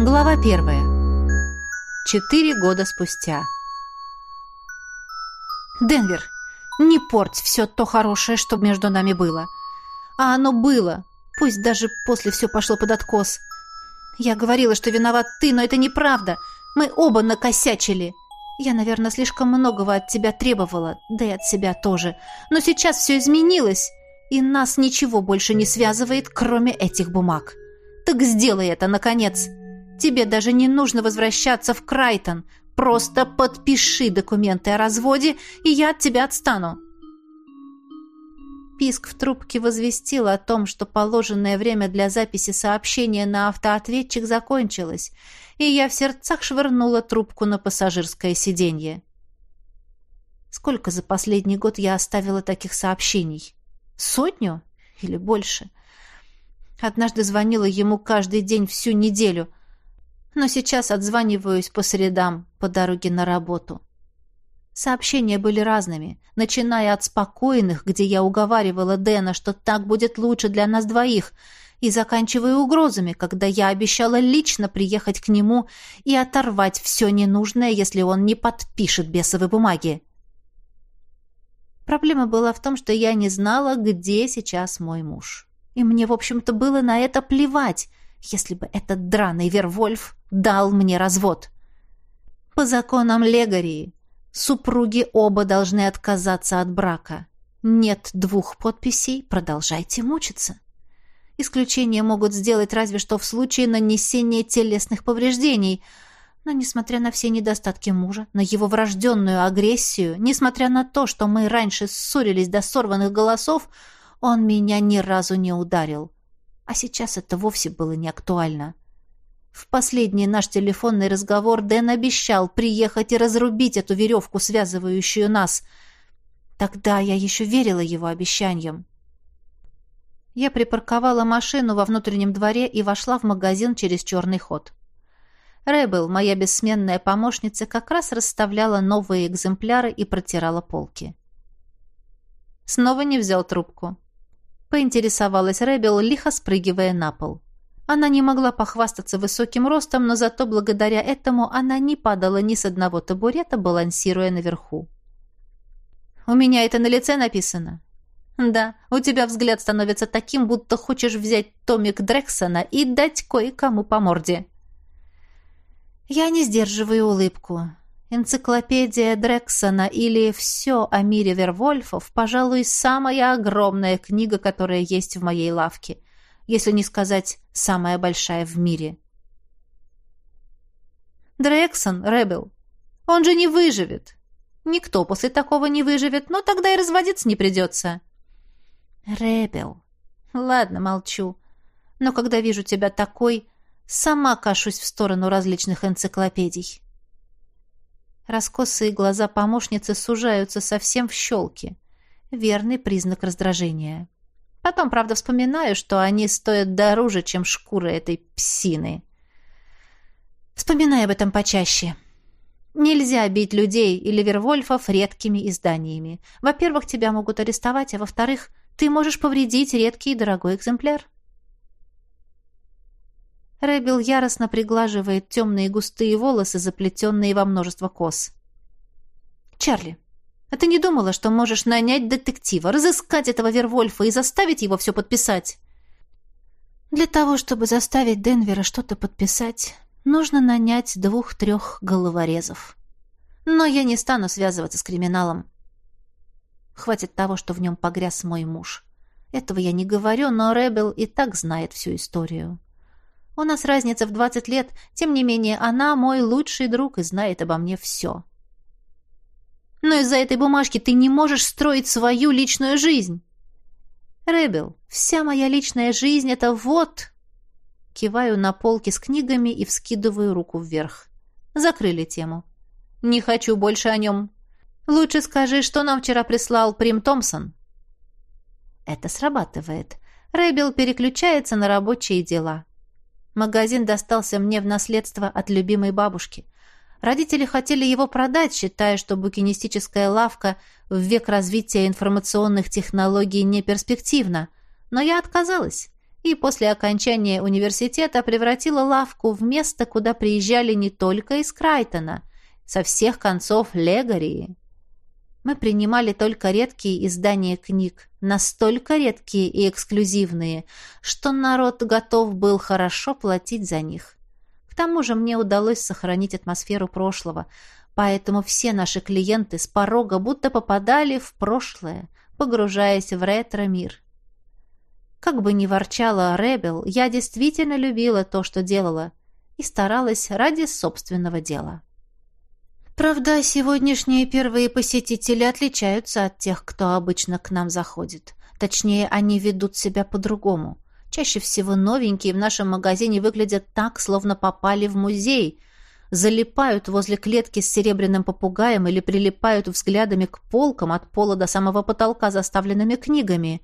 Глава первая. Четыре года спустя. Денвер, не порть все то хорошее, что между нами было. А оно было, пусть даже после все пошло под откос. Я говорила, что виноват ты, но это неправда. Мы оба накосячили. Я, наверное, слишком многого от тебя требовала, да и от себя тоже. Но сейчас все изменилось, и нас ничего больше не связывает, кроме этих бумаг. Так сделай это, наконец. Тебе даже не нужно возвращаться в Крайтон. Просто подпиши документы о разводе, и я от тебя отстану. Писк в трубке возвестил о том, что положенное время для записи сообщения на автоответчик закончилось, и я в сердцах швырнула трубку на пассажирское сиденье. Сколько за последний год я оставила таких сообщений? Сотню или больше? Однажды звонила ему каждый день всю неделю, но сейчас отзваниваюсь по средам по дороге на работу. Сообщения были разными, начиная от спокойных, где я уговаривала Дэна, что так будет лучше для нас двоих, и заканчивая угрозами, когда я обещала лично приехать к нему и оторвать все ненужное, если он не подпишет бесовые бумаги. Проблема была в том, что я не знала, где сейчас мой муж. И мне, в общем-то, было на это плевать, если бы этот драный Вервольф дал мне развод. По законам Легарии Супруги оба должны отказаться от брака. Нет двух подписей, продолжайте мучиться. Исключения могут сделать разве что в случае нанесения телесных повреждений. Но, несмотря на все недостатки мужа, на его врожденную агрессию, несмотря на то, что мы раньше ссорились до сорванных голосов, он меня ни разу не ударил. А сейчас это вовсе было не актуально. В последний наш телефонный разговор Дэн обещал приехать и разрубить эту веревку, связывающую нас. Тогда я еще верила его обещаниям. Я припарковала машину во внутреннем дворе и вошла в магазин через черный ход. Рэббл, моя бессменная помощница, как раз расставляла новые экземпляры и протирала полки. Снова не взял трубку. Поинтересовалась Рэббл, лихо спрыгивая на пол. Она не могла похвастаться высоким ростом, но зато благодаря этому она не падала ни с одного табурета, балансируя наверху. «У меня это на лице написано?» «Да, у тебя взгляд становится таким, будто хочешь взять томик Дрексона и дать кое-кому по морде». Я не сдерживаю улыбку. Энциклопедия Дрексона или «Все о мире Вервольфов» пожалуй, самая огромная книга, которая есть в моей лавке – если не сказать самая большая в мире. Дрексон, Ребел, он же не выживет. Никто после такого не выживет, но тогда и разводиться не придется. Ребел. Ладно, молчу. Но когда вижу тебя такой, сама кашусь в сторону различных энциклопедий. Раскосые глаза помощницы сужаются совсем в щелки. Верный признак раздражения. Потом, правда, вспоминаю, что они стоят дороже, чем шкура этой псины. Вспоминай об этом почаще. Нельзя бить людей или вервольфов редкими изданиями. Во-первых, тебя могут арестовать, а во-вторых, ты можешь повредить редкий и дорогой экземпляр. Рэббл яростно приглаживает темные густые волосы, заплетенные во множество кос. «Чарли, а ты не думала, что можешь нанять детектива, разыскать этого Вервольфа и заставить его все подписать? Для того, чтобы заставить Денвера что-то подписать, нужно нанять двух-трех головорезов. Но я не стану связываться с криминалом. Хватит того, что в нем погряз мой муж. Этого я не говорю, но Ребел и так знает всю историю. У нас разница в двадцать лет, тем не менее она мой лучший друг и знает обо мне все. Но из-за этой бумажки ты не можешь строить свою личную жизнь. Ребел, вся моя личная жизнь — это вот... Киваю на полки с книгами и вскидываю руку вверх. Закрыли тему. Не хочу больше о нем. Лучше скажи, что нам вчера прислал Прим Томпсон. Это срабатывает. Рэбел переключается на рабочие дела. Магазин достался мне в наследство от любимой бабушки. Родители хотели его продать, считая, что букинистическая лавка в век развития информационных технологий не перспективна. Но я отказалась. и после окончания университета превратила лавку в место, куда приезжали не только из Крайтона, со всех концов Легарии. Мы принимали только редкие издания книг, настолько редкие и эксклюзивные, что народ готов был хорошо платить за них. К тому же мне удалось сохранить атмосферу прошлого, поэтому все наши клиенты с порога будто попадали в прошлое, погружаясь в ретро-мир. Как бы ни ворчала Ребел, я действительно любила то, что делала, и старалась ради собственного дела. Правда, сегодняшние первые посетители отличаются от тех, кто обычно к нам заходит. Точнее, они ведут себя по-другому. Чаще всего новенькие в нашем магазине выглядят так, словно попали в музей. Залипают возле клетки с серебряным попугаем или прилипают взглядами к полкам от пола до самого потолка заставленными книгами.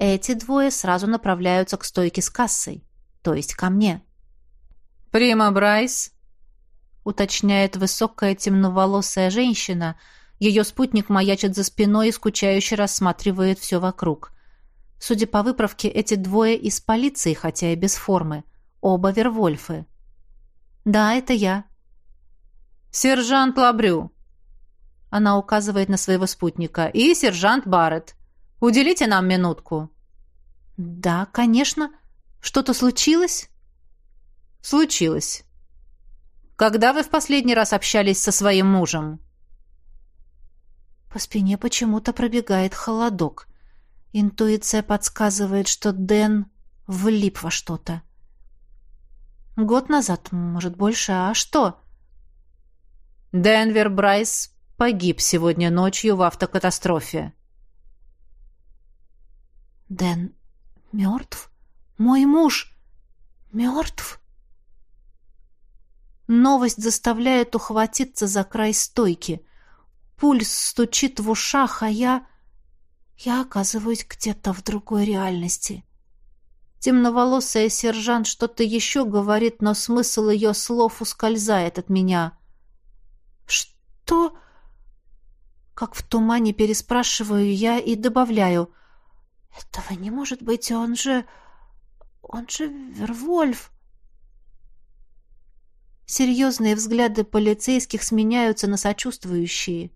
Эти двое сразу направляются к стойке с кассой, то есть ко мне. «Прима Брайс», уточняет высокая темноволосая женщина. Ее спутник маячит за спиной и скучающе рассматривает все вокруг. Судя по выправке, эти двое из полиции, хотя и без формы. Оба Вервольфы. «Да, это я». «Сержант Лабрю». Она указывает на своего спутника. «И сержант Барретт. Уделите нам минутку». «Да, конечно. Что-то случилось?» «Случилось. Когда вы в последний раз общались со своим мужем?» По спине почему-то пробегает холодок. Интуиция подсказывает, что Дэн влип во что-то. Год назад, может, больше, а что? Денвер Брайс погиб сегодня ночью в автокатастрофе. Дэн мертв? Мой муж мертв? Новость заставляет ухватиться за край стойки. Пульс стучит в ушах, а я... Я оказываюсь где-то в другой реальности. Темноволосая сержант что-то еще говорит, но смысл ее слов ускользает от меня. «Что?» Как в тумане переспрашиваю я и добавляю. «Этого не может быть, он же... он же Вервольф!» Серьезные взгляды полицейских сменяются на сочувствующие.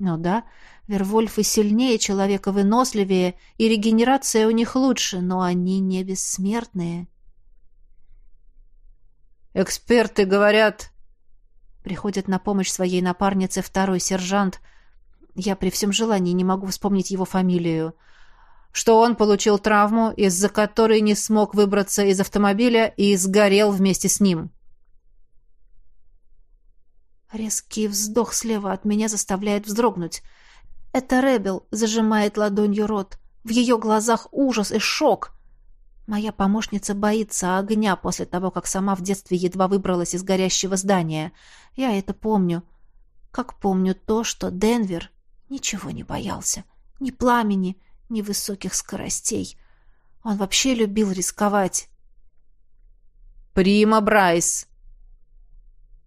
Ну да, Вервольфы сильнее человека, выносливее, и регенерация у них лучше, но они не бессмертные. «Эксперты говорят...» Приходит на помощь своей напарнице второй сержант. Я при всем желании не могу вспомнить его фамилию. Что он получил травму, из-за которой не смог выбраться из автомобиля и сгорел вместе с ним. Резкий вздох слева от меня заставляет вздрогнуть. Это Ребел зажимает ладонью рот. В ее глазах ужас и шок. Моя помощница боится огня после того, как сама в детстве едва выбралась из горящего здания. Я это помню. Как помню то, что Денвер ничего не боялся. Ни пламени, ни высоких скоростей. Он вообще любил рисковать. «Прима Брайс!»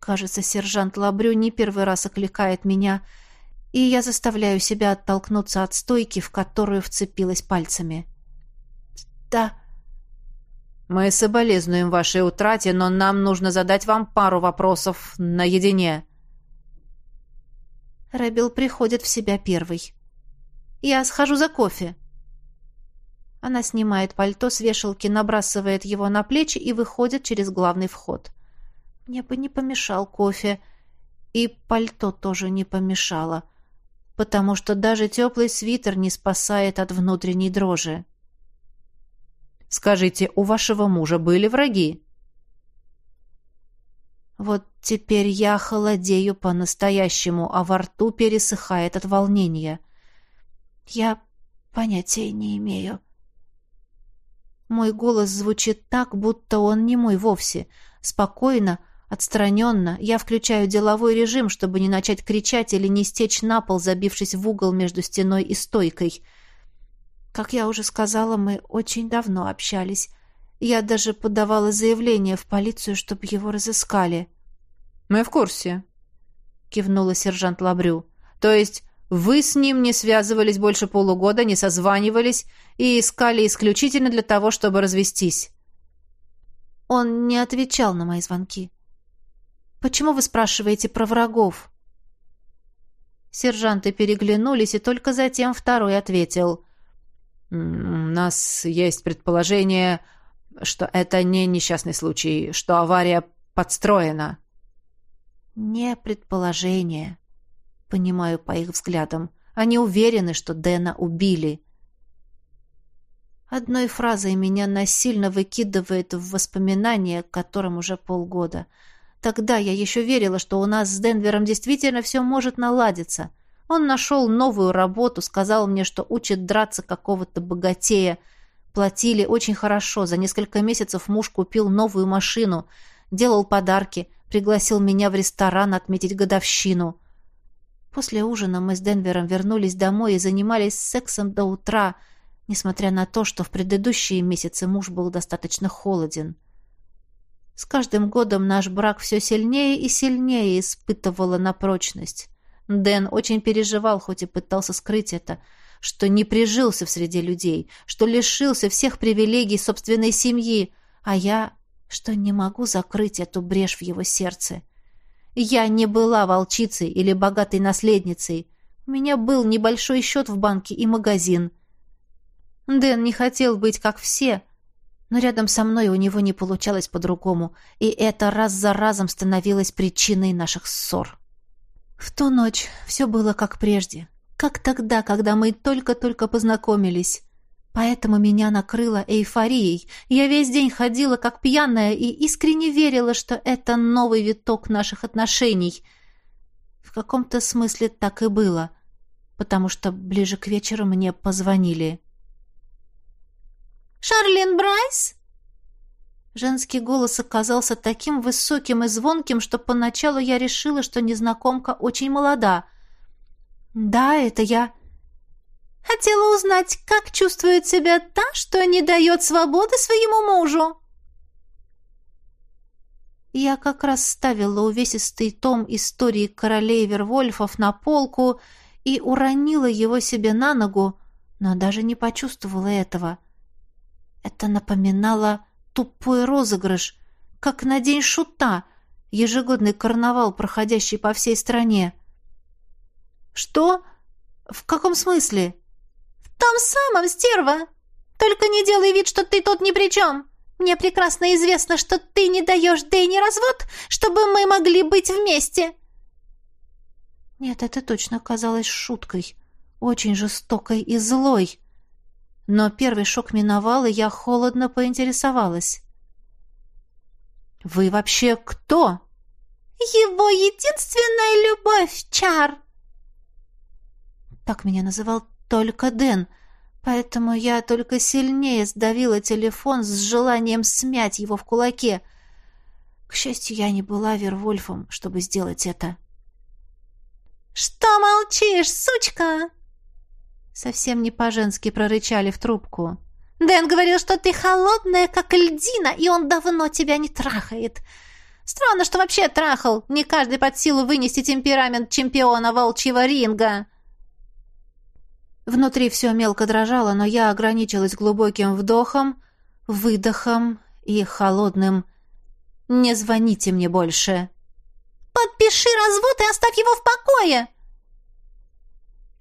Кажется, сержант Лабрю не первый раз окликает меня, и я заставляю себя оттолкнуться от стойки, в которую вцепилась пальцами. «Да». «Мы соболезнуем вашей утрате, но нам нужно задать вам пару вопросов наедине». Рэббл приходит в себя первый. «Я схожу за кофе». Она снимает пальто с вешалки, набрасывает его на плечи и выходит через главный вход. Мне бы не помешал кофе. И пальто тоже не помешало, потому что даже теплый свитер не спасает от внутренней дрожи. «Скажите, у вашего мужа были враги?» Вот теперь я холодею по-настоящему, а во рту пересыхает от волнения. Я понятия не имею. Мой голос звучит так, будто он не мой вовсе. Спокойно, Отстраненно я включаю деловой режим, чтобы не начать кричать или не стечь на пол, забившись в угол между стеной и стойкой. Как я уже сказала, мы очень давно общались. Я даже подавала заявление в полицию, чтобы его разыскали. «Мы в курсе», — кивнула сержант Лабрю. «То есть Вы с ним не связывались больше полугода, не созванивались и искали исключительно для того, чтобы развестись. Он не отвечал на мои звонки. Почему вы спрашиваете про врагов? Сержанты переглянулись, и только затем второй ответил. «У нас есть предположение, что это не несчастный случай, что авария подстроена». «Не предположение», Понимаю по их взглядам. Они уверены, что Дэна убили. Одной фразой меня насильно выкидывает в воспоминания, которым уже полгода. Тогда я еще верила, что у нас с Денвером действительно все может наладиться. Он нашел новую работу, сказал мне, что учит драться какого-то богатея. Платили очень хорошо. За несколько месяцев муж купил новую машину, делал подарки, пригласил меня в ресторан отметить годовщину. После ужина мы с Денвером вернулись домой и занимались сексом до утра, несмотря на то, что в предыдущие месяцы муж был достаточно холоден. С каждым годом наш брак все сильнее и сильнее испытывала на прочность. Дэн очень переживал, хоть и пытался скрыть это, что не прижился в среде людей, что лишился всех привилегий собственной семьи, а я, что не могу закрыть эту брешь в его сердце. Я не была волчицей или богатой наследницей. У меня был небольшой счет в банке и магазин. Дэн не хотел быть как все, но рядом со мной у него не получалось по-другому, и это раз за разом становилось причиной наших ссор. В ту ночь все было как прежде, как тогда, когда мы только-только познакомились. Поэтому меня накрыло эйфорией. Я весь день ходила как пьяная и искренне верила, что это новый виток наших отношений. В каком-то смысле так и было, потому что ближе к вечеру мне позвонили. «Шарлин Брайс?» Женский голос оказался таким высоким и звонким, что поначалу я решила, что незнакомка очень молода. «Да, это я...» Хотела узнать, как чувствует себя та, что не дает свободы своему мужу. Я как раз ставила увесистый том истории королей Вервольфов на полку и уронила его себе на ногу, но даже не почувствовала этого. Это напоминало тупой розыгрыш, как на день шута, ежегодный карнавал, проходящий по всей стране. «Что? В каком смысле?» том самом, стерва! Только не делай вид, что ты тут ни при чем. Мне прекрасно известно, что ты не даешь Дэнни развод, чтобы мы могли быть вместе!» Нет, это точно казалось шуткой, очень жестокой и злой. Но первый шок миновал, и я холодно поинтересовалась. «Вы вообще кто?» «Его единственная любовь, Чар!» Так меня называл только Дэн, поэтому я только сильнее сдавила телефон с желанием смять его в кулаке. К счастью, я не была Вервольфом, чтобы сделать это. «Что молчишь, сучка?» Совсем не по-женски прорычали в трубку. «Дэн говорил, что ты холодная, как льдина, и он давно тебя не трахает. Странно, что вообще трахал. Не каждый под силу вынести темперамент чемпиона волчьего ринга». Внутри все мелко дрожало, но я ограничилась глубоким вдохом, выдохом и холодным «Не звоните мне больше». «Подпиши развод и оставь его в покое!»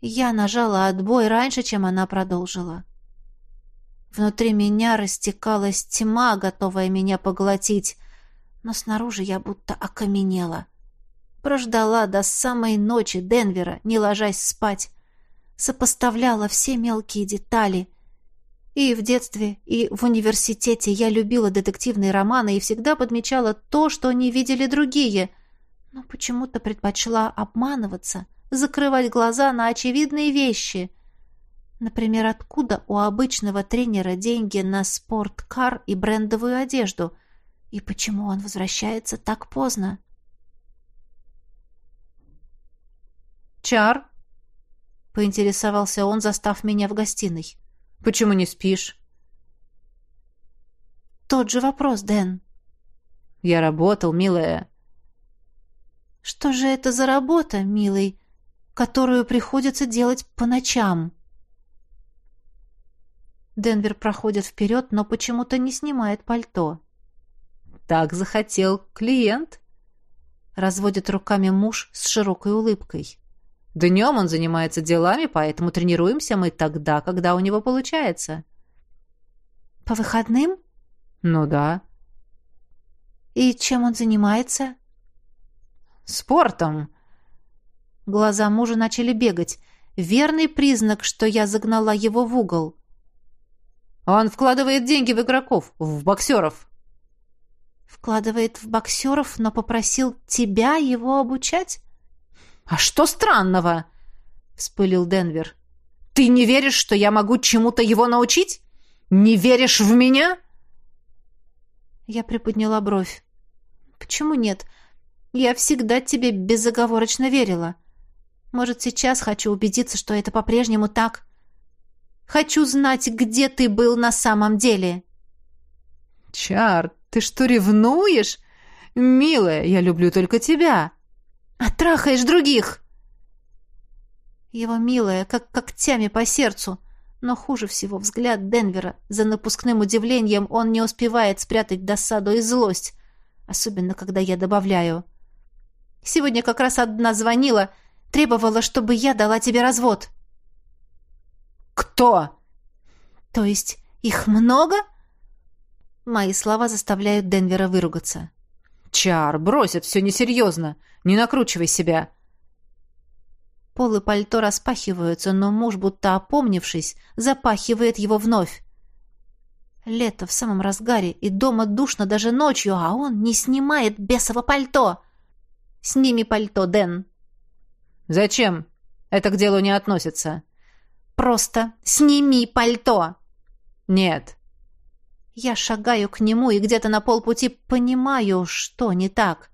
Я нажала отбой раньше, чем она продолжила. Внутри меня растекалась тьма, готовая меня поглотить, но снаружи я будто окаменела. Прождала до самой ночи Денвера, не ложась спать, сопоставляла все мелкие детали. И в детстве, и в университете я любила детективные романы и всегда подмечала то, что не видели другие, но почему-то предпочла обманываться, закрывать глаза на очевидные вещи. Например, откуда у обычного тренера деньги на спорткар и брендовую одежду? И почему он возвращается так поздно? «Чар?» — поинтересовался он, застав меня в гостиной. «Почему не спишь?» «Тот же вопрос, Дэн». «Я работал, милая». «Что же это за работа, милый? Которую приходится делать по ночам. Денвер проходит вперед, но почему-то не снимает пальто. «Так захотел клиент», — разводит руками муж с широкой улыбкой. «Днем он занимается делами, поэтому тренируемся мы тогда, когда у него получается». «По выходным?» «Ну да». «И чем он занимается?» «Спортом». Глаза мужа начали бегать. Верный признак, что я загнала его в угол. Он вкладывает деньги в игроков, в боксеров. Вкладывает в боксеров, но попросил тебя его обучать? А что странного? Вспылил Денвер. Ты не веришь, что я могу чему-то его научить? Не веришь в меня? Я приподняла бровь. Почему нет? Я всегда тебе безоговорочно верила. Может, сейчас хочу убедиться, что это по-прежнему так. Хочу знать, где ты был на самом деле». «Чар, ты что, ревнуешь? Милая, я люблю только тебя». «А трахаешь других!» Его милая, как когтями по сердцу. Но хуже всего взгляд Денвера. За напускным удивлением он не успевает спрятать досаду и злость. Особенно, когда я добавляю. «Сегодня как раз одна звонила, требовала, чтобы я дала тебе развод». «Кто?» «То есть их много?» Мои слова заставляют Денвера выругаться. «Чар, брось, это все несерьезно. Не накручивай себя». Полы пальто распахиваются, но муж, будто опомнившись, запахивает его вновь. Лето в самом разгаре, и дома душно даже ночью, а он не снимает бесово пальто. «Сними пальто, Дэн». «Зачем? Это к делу не относится». Просто сними пальто!» «Нет». Я шагаю к нему и где-то на полпути понимаю, что не так.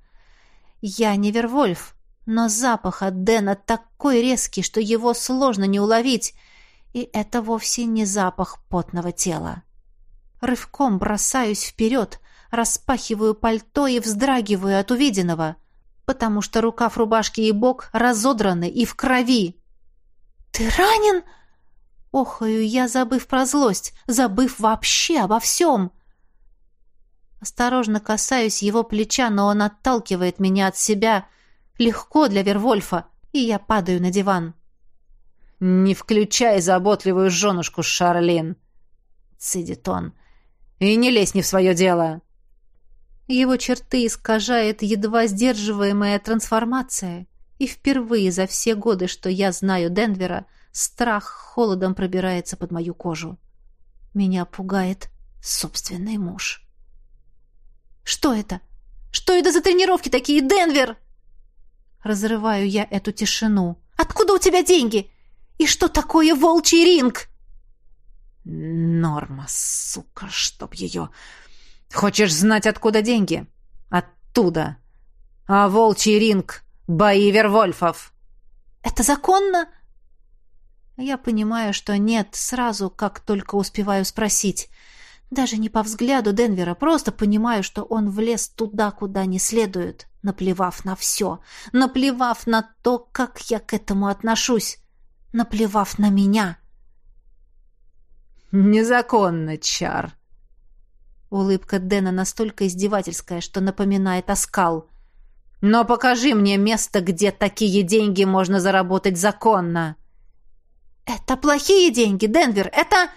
Я не Вервольф, но запах от Дэна такой резкий, что его сложно не уловить, и это вовсе не запах потного тела. Рывком бросаюсь вперед, распахиваю пальто и вздрагиваю от увиденного, потому что рукав рубашки и бок разодраны и в крови. «Ты ранен?» Охаю я, забыв про злость, забыв вообще обо всем. Осторожно касаюсь его плеча, но он отталкивает меня от себя. Легко для Вервольфа, и я падаю на диван. «Не включай заботливую женушку, Шарлин!» — цедит он. «И не лезь не в свое дело!» Его черты искажает едва сдерживаемая трансформация, и впервые за все годы, что я знаю Денвера, Страх холодом пробирается под мою кожу. Меня пугает собственный муж. «Что это? Что это за тренировки такие, Денвер?» Разрываю я эту тишину. «Откуда у тебя деньги? И что такое волчий ринг?» «Норма, сука, чтоб ее...» «Хочешь знать, откуда деньги?» «Оттуда. А волчий ринг — бои Вервольфов». «Это законно?» Я понимаю, что нет, сразу, как только успеваю спросить. Даже не по взгляду Денвера, просто понимаю, что он влез туда, куда не следует, наплевав на все, наплевав на то, как я к этому отношусь, наплевав на меня. «Незаконно, Чар!» Улыбка Дэна настолько издевательская, что напоминает оскал. «Но покажи мне место, где такие деньги можно заработать законно!» «Это плохие деньги, Денвер, это...»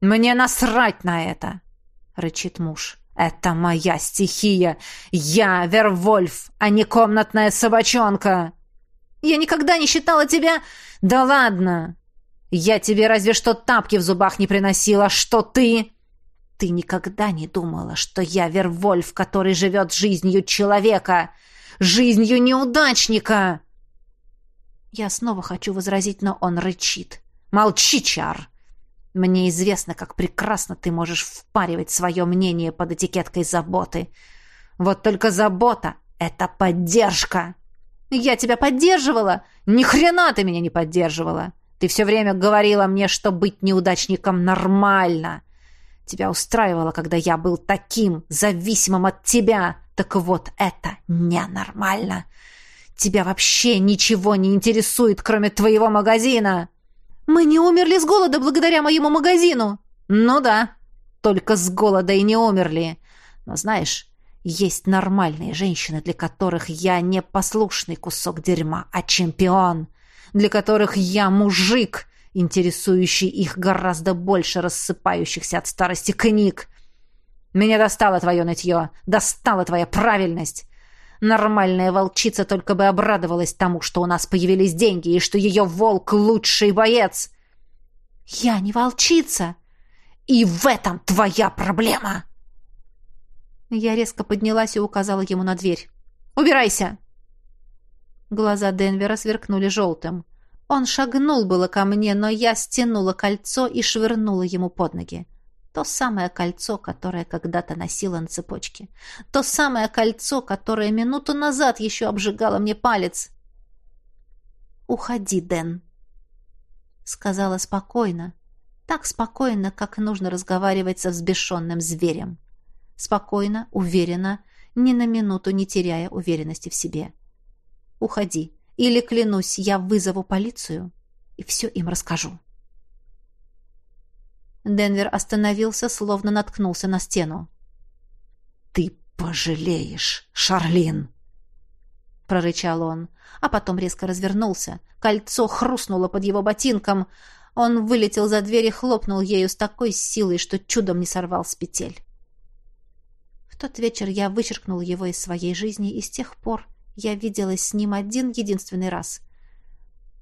«Мне насрать на это!» — рычит муж. «Это моя стихия! Я Вервольф, а не комнатная собачонка!» «Я никогда не считала тебя...» «Да ладно! Я тебе разве что тапки в зубах не приносила, что ты...» «Ты никогда не думала, что я Вервольф, который живет жизнью человека, жизнью неудачника!» Я снова хочу возразить, но он рычит. Молчи, Чар. Мне известно, как прекрасно ты можешь впаривать свое мнение под этикеткой заботы. Вот только забота — это поддержка. Я тебя поддерживала? Ни хрена ты меня не поддерживала. Ты все время говорила мне, что быть неудачником нормально. Тебя устраивало, когда я был таким, зависимым от тебя. Так вот, это ненормально. тебя вообще ничего не интересует, кроме твоего магазина!» «Мы не умерли с голода благодаря моему магазину!» «Ну да, только с голода и не умерли. Но знаешь, есть нормальные женщины, для которых я не послушный кусок дерьма, а чемпион, для которых я мужик, интересующий их гораздо больше рассыпающихся от старости книг. Меня достало твое нытье, достала твоя правильность. Нормальная волчица только бы обрадовалась тому, что у нас появились деньги и что ее волк — лучший боец. Я не волчица. И в этом твоя проблема. Я резко поднялась и указала ему на дверь. «Убирайся!» Глаза Денвера сверкнули желтым. Он шагнул было ко мне, но я стянула кольцо и швырнула ему под ноги. То самое кольцо, которое когда-то носила на цепочке. То самое кольцо, которое минуту назад еще обжигало мне палец. «Уходи, Дэн», — сказала спокойно. Так спокойно, как нужно разговаривать со взбешенным зверем. Спокойно, уверенно, ни на минуту не теряя уверенности в себе. «Уходи, или, клянусь, я вызову полицию и все им расскажу». Денвер остановился, словно наткнулся на стену. «Ты пожалеешь, Шарлин!» — прорычал он, а потом резко развернулся. Кольцо хрустнуло под его ботинком. Он вылетел за дверь и хлопнул ею с такой силой, что чудом не сорвал с петель. В тот вечер я вычеркнул его из своей жизни, и с тех пор я виделась с ним один единственный раз.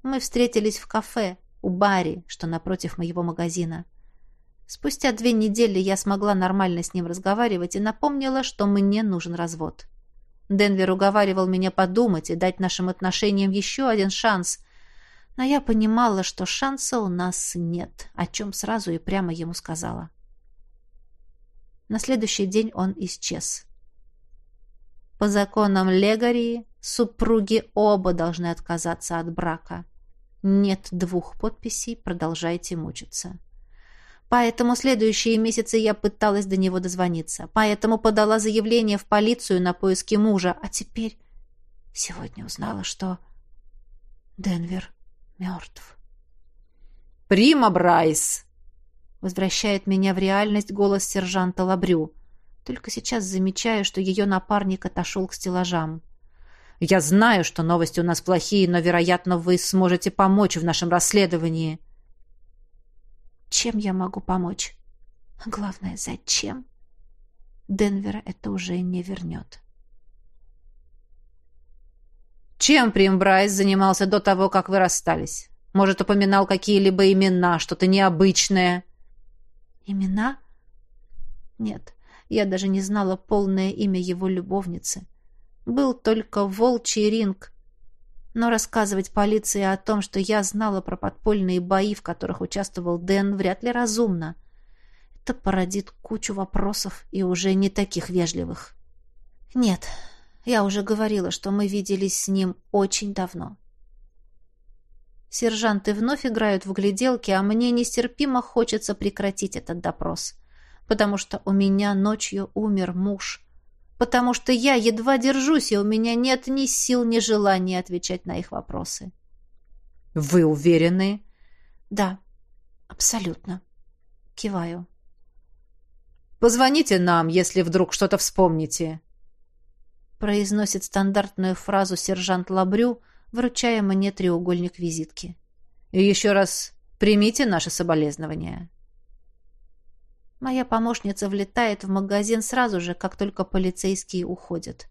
Мы встретились в кафе у Барри, что напротив моего магазина. Спустя две недели я смогла нормально с ним разговаривать и напомнила, что мне нужен развод. Денвер уговаривал меня подумать и дать нашим отношениям еще один шанс. Но я понимала, что шанса у нас нет, о чем сразу и прямо ему сказала. На следующий день он исчез. По законам Легарии супруги оба должны отказаться от брака. Нет двух подписей, продолжайте мучиться. Поэтому следующие месяцы я пыталась до него дозвониться. Поэтому подала заявление в полицию на поиски мужа. А теперь сегодня узнала, что Денвер мертв. «Прима Брайс!» Возвращает меня в реальность голос сержанта Лабрю. Только сейчас замечаю, что ее напарник отошел к стеллажам. «Я знаю, что новости у нас плохие, но, вероятно, вы сможете помочь в нашем расследовании». Чем я могу помочь? Главное, зачем? Денвера это уже не вернет. Чем Прим Брайс занимался до того, как вы расстались? Может, упоминал какие-либо имена, что-то необычное? Имена? Нет, я даже не знала полное имя его любовницы. Был только волчий ринг, но рассказывать полиции о том, что я знала про подпольные бои, в которых участвовал Дэн, вряд ли разумно. Это породит кучу вопросов и уже не таких вежливых. Нет, я уже говорила, что мы виделись с ним очень давно. Сержанты вновь играют в гляделки, а мне нестерпимо хочется прекратить этот допрос, потому что у меня ночью умер муж, потому что я едва держусь, и у меня нет ни сил, ни желания отвечать на их вопросы. «Вы уверены?» «Да, абсолютно». Киваю. «Позвоните нам, если вдруг что-то вспомните», произносит стандартную фразу сержант Лабрю, вручая мне треугольник визитки. «И еще раз примите наши соболезнования». Моя помощница влетает в магазин сразу же, как только полицейские уходят.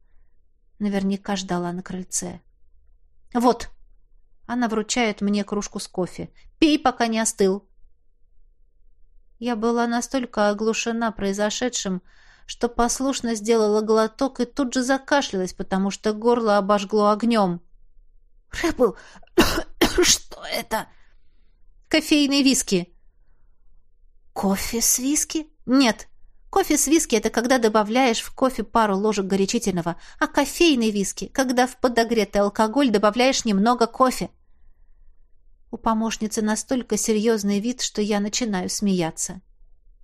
Наверняка ждала на крыльце. «Вот!» Она вручает мне кружку с кофе. «Пей, пока не остыл!» Я была настолько оглушена произошедшим, что послушно сделала глоток и тут же закашлялась, потому что горло обожгло огнем. «Рэббл, что это?» «Кофейные виски!» Кофе с виски? Нет. Кофе с виски – это когда добавляешь в кофе пару ложек горячительного, а кофейный виски – когда в подогретый алкоголь добавляешь немного кофе. У помощницы настолько серьезный вид, что я начинаю смеяться.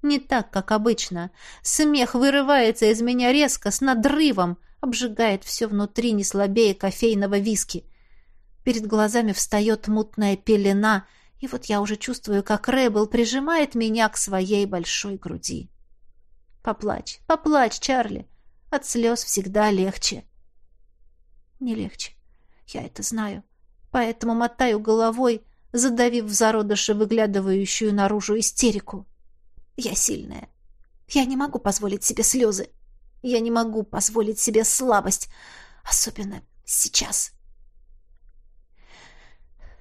Не так, как обычно. Смех вырывается из меня резко, с надрывом, обжигает все внутри не слабее кофейного виски. Перед глазами встает мутная пелена, и вот я уже чувствую, как Рэббл прижимает меня к своей большой груди. Поплачь, поплачь, Чарли. От слез всегда легче. Не легче. Я это знаю. Поэтому мотаю головой, задавив в зародыше выглядывающую наружу истерику. Я сильная. Я не могу позволить себе слезы. Я не могу позволить себе слабость, особенно сейчас.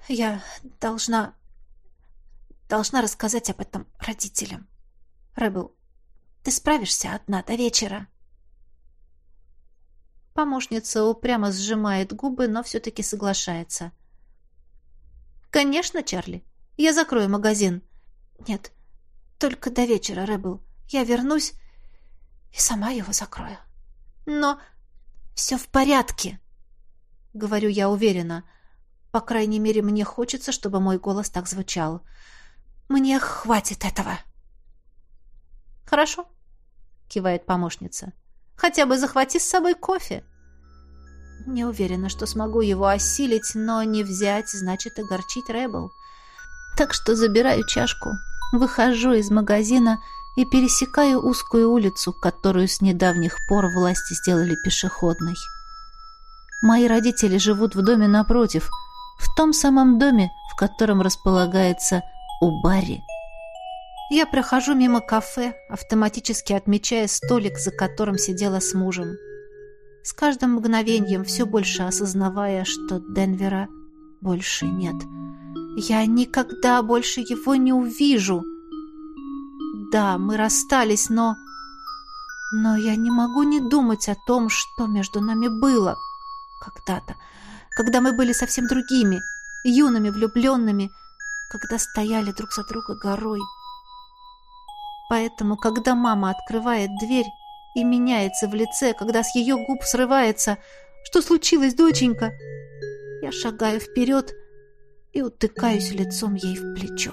Я должна... должна рассказать об этом родителям. Рэббл, ты справишься одна до вечера?» Помощница упрямо сжимает губы, но все-таки соглашается. «Конечно, Чарли. Я закрою магазин». «Нет, только до вечера, Рэббл. Я вернусь и сама его закрою». «Но все в порядке», — говорю я уверенно. По крайней мере, мне хочется, чтобы мой голос так звучал. «Мне хватит этого». «Хорошо», — кивает помощница. «Хотя бы захвати с собой кофе». Не уверена, что смогу его осилить, но не взять значит огорчить Рэббл. Так что забираю чашку, выхожу из магазина и пересекаю узкую улицу, которую с недавних пор власти сделали пешеходной. Мои родители живут в доме напротив, в том самом доме, в котором располагается Убари. Я прохожу мимо кафе, автоматически отмечая столик, за которым сидела с мужем. С каждым мгновением все больше осознавая, что Денвера больше нет. Я никогда больше его не увижу. Да, мы расстались, но... Но я не могу не думать о том, что между нами было когда-то, когда мы были совсем другими, юными, влюбленными, когда стояли друг за друга горой. Поэтому, когда мама открывает дверь и меняется в лице, когда с ее губ срывается «Что случилось, доченька?» Я шагаю вперед и утыкаюсь лицом ей в плечо.